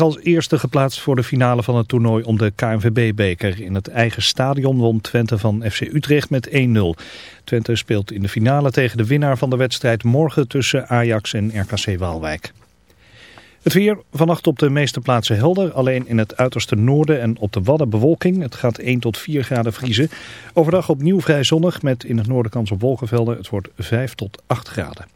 als eerste geplaatst voor de finale van het toernooi om de KNVB-beker. In het eigen stadion won Twente van FC Utrecht met 1-0. Twente speelt in de finale tegen de winnaar van de wedstrijd morgen tussen Ajax en RKC Waalwijk. Het weer, vannacht op de meeste plaatsen helder, alleen in het uiterste noorden en op de Wadden bewolking. Het gaat 1 tot 4 graden vriezen. Overdag opnieuw vrij zonnig met in het noorden kans op wolkenvelden. Het wordt 5 tot 8 graden.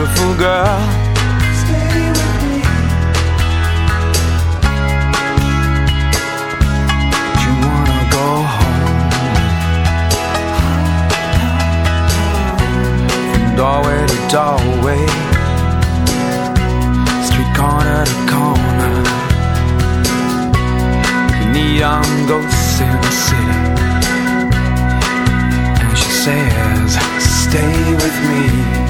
beautiful girl. Stay with me. You wanna go home. From doorway to doorway, street corner to corner, neon ghosts in the city. And she says, Stay with me.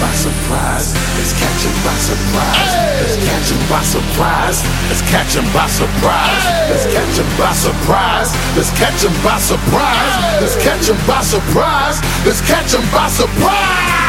By surprise. Let's by surprise. Let's catch 'em by surprise. Come on, come on. Catch 'em by surprise. Let's catch 'em by surprise. Let's catch 'em by surprise. Let's catch 'em by surprise. Let's catch 'em by surprise. Let's catch 'em by surprise.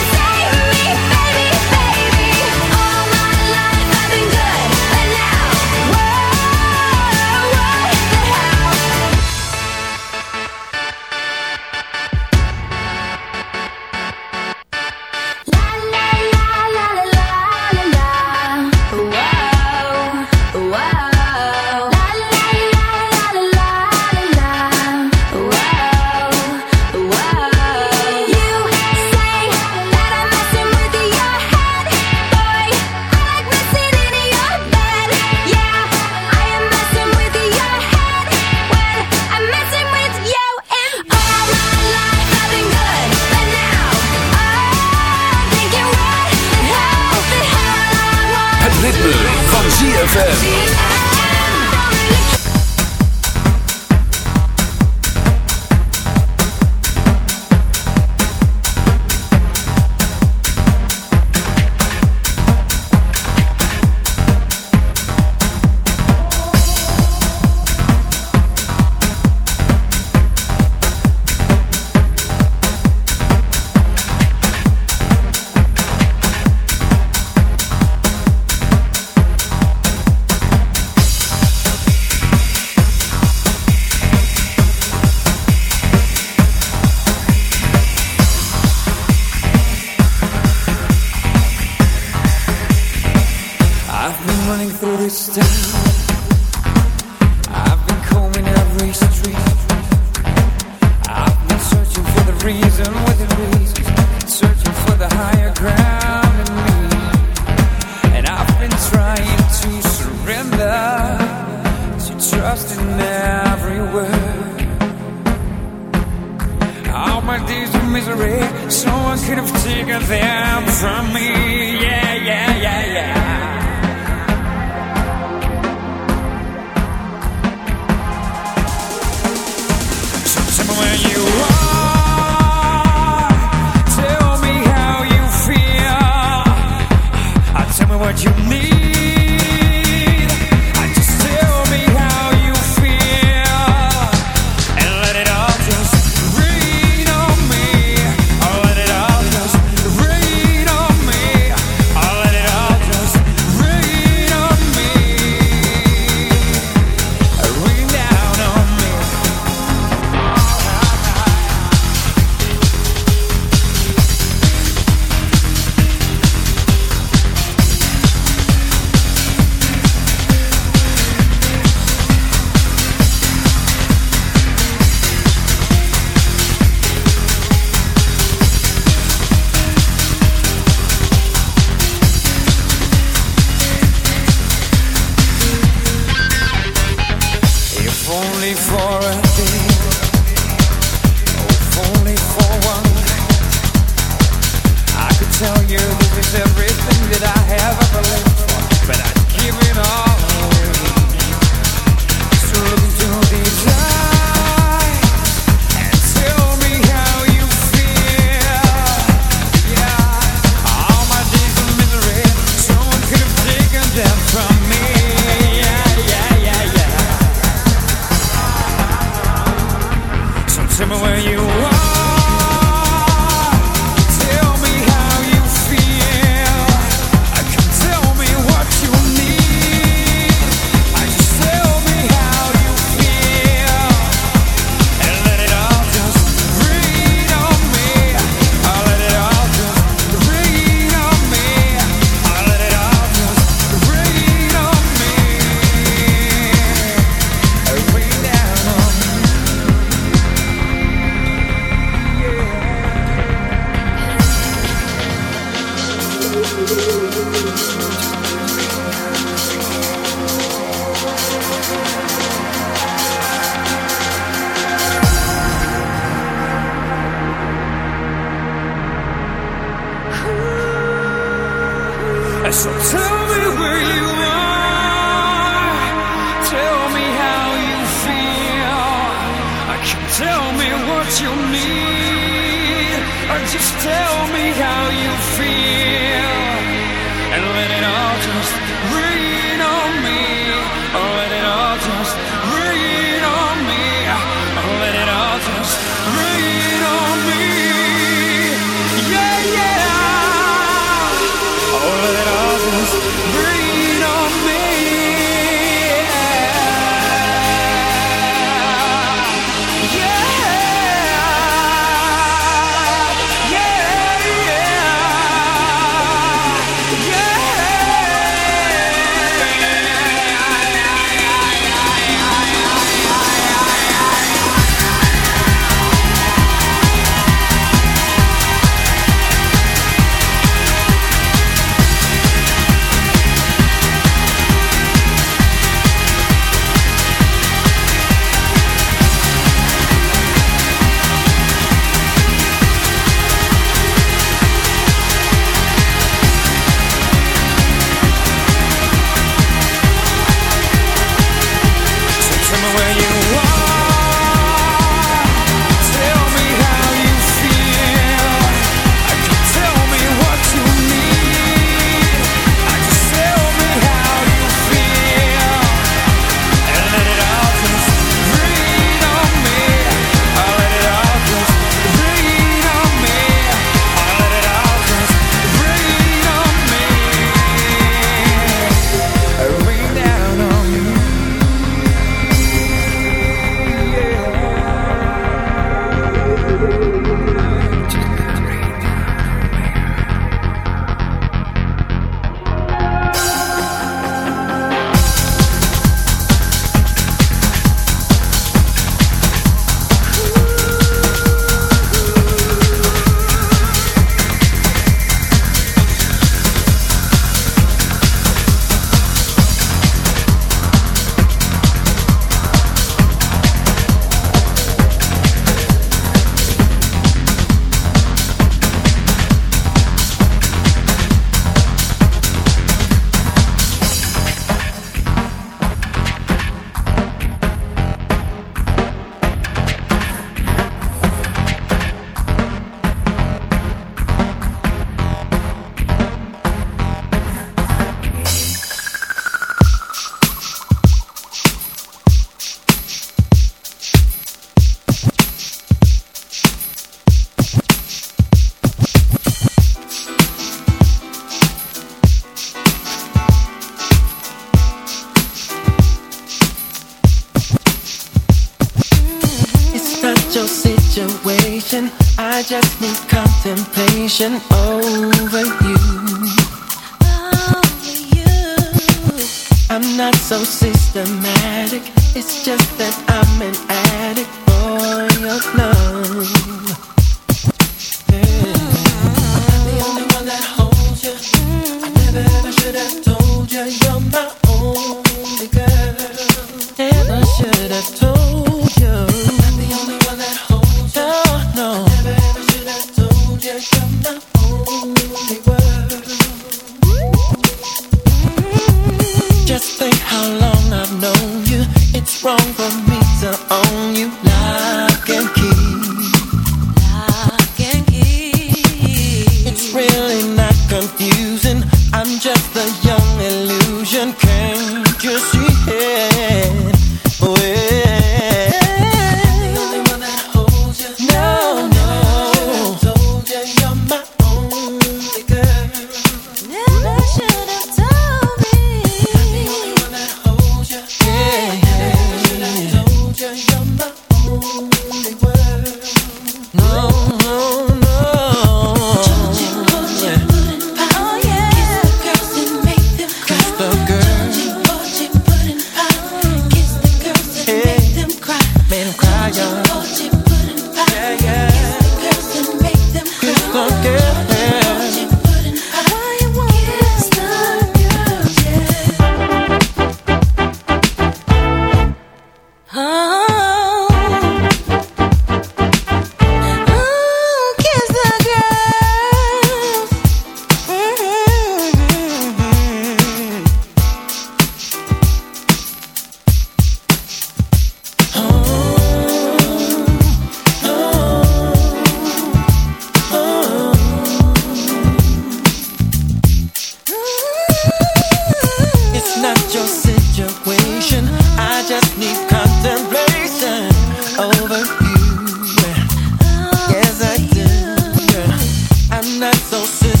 So systematic.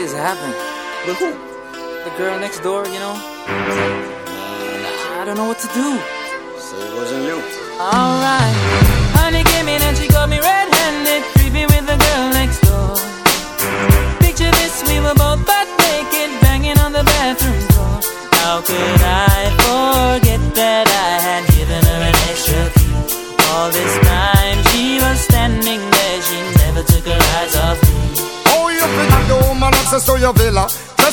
This happen. With who? The girl next door, you know? I don't know what to do. So it wasn't you. Alright. Honey came in and she got me red-handed, creepy with the girl next door. Picture this, we were both butt naked, banging on the bathroom floor. How could I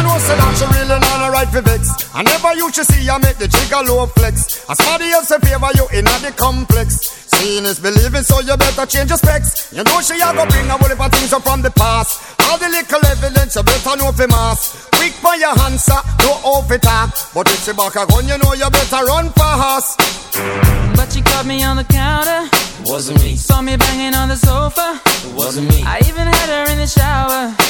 she know say that she really not a right for vex. I never used to see her make the jigger low flex. As somebody else in favor you in the complex. Seeing is believing, so you better change your specs. You know she a go bring a whole heap of things up from the past. All the little evidence you better know for mass. Quick for your answer, no off it talk. But if she back a gun, you know you better run fast. But she caught me on the counter. Wasn't me. Saw me banging on the sofa. Wasn't me. I even had her in the shower.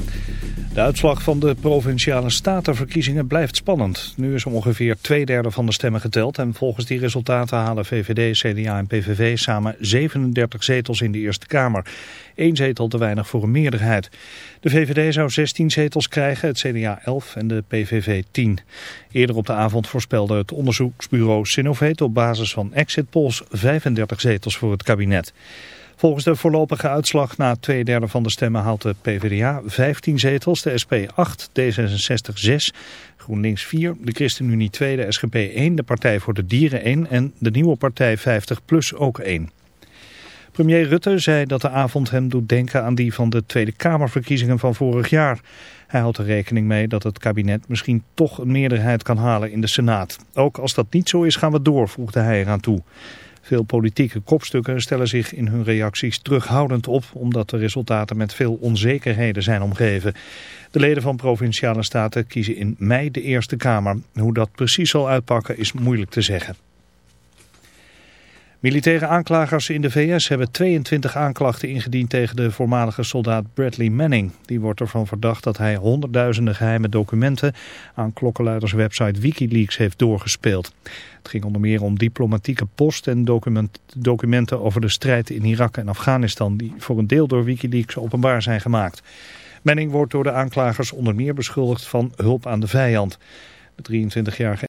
De uitslag van de Provinciale Statenverkiezingen blijft spannend. Nu is ongeveer twee derde van de stemmen geteld... en volgens die resultaten halen VVD, CDA en PVV samen 37 zetels in de Eerste Kamer. Eén zetel te weinig voor een meerderheid. De VVD zou 16 zetels krijgen, het CDA 11 en de PVV 10. Eerder op de avond voorspelde het onderzoeksbureau Sinovate... op basis van exit polls 35 zetels voor het kabinet. Volgens de voorlopige uitslag na twee derde van de stemmen haalt de PvdA 15 zetels, de SP 8, D66 6, GroenLinks 4, de ChristenUnie 2, de SGP 1, de Partij voor de Dieren 1 en de nieuwe partij 50 plus ook 1. Premier Rutte zei dat de avond hem doet denken aan die van de Tweede Kamerverkiezingen van vorig jaar. Hij houdt er rekening mee dat het kabinet misschien toch een meerderheid kan halen in de Senaat. Ook als dat niet zo is gaan we door, voegde hij eraan toe. Veel politieke kopstukken stellen zich in hun reacties terughoudend op... omdat de resultaten met veel onzekerheden zijn omgeven. De leden van Provinciale Staten kiezen in mei de Eerste Kamer. Hoe dat precies zal uitpakken is moeilijk te zeggen. Militaire aanklagers in de VS hebben 22 aanklachten ingediend tegen de voormalige soldaat Bradley Manning. Die wordt ervan verdacht dat hij honderdduizenden geheime documenten aan klokkenluiderswebsite Wikileaks heeft doorgespeeld. Het ging onder meer om diplomatieke post en document, documenten over de strijd in Irak en Afghanistan die voor een deel door Wikileaks openbaar zijn gemaakt. Manning wordt door de aanklagers onder meer beschuldigd van hulp aan de vijand. De 23-jarige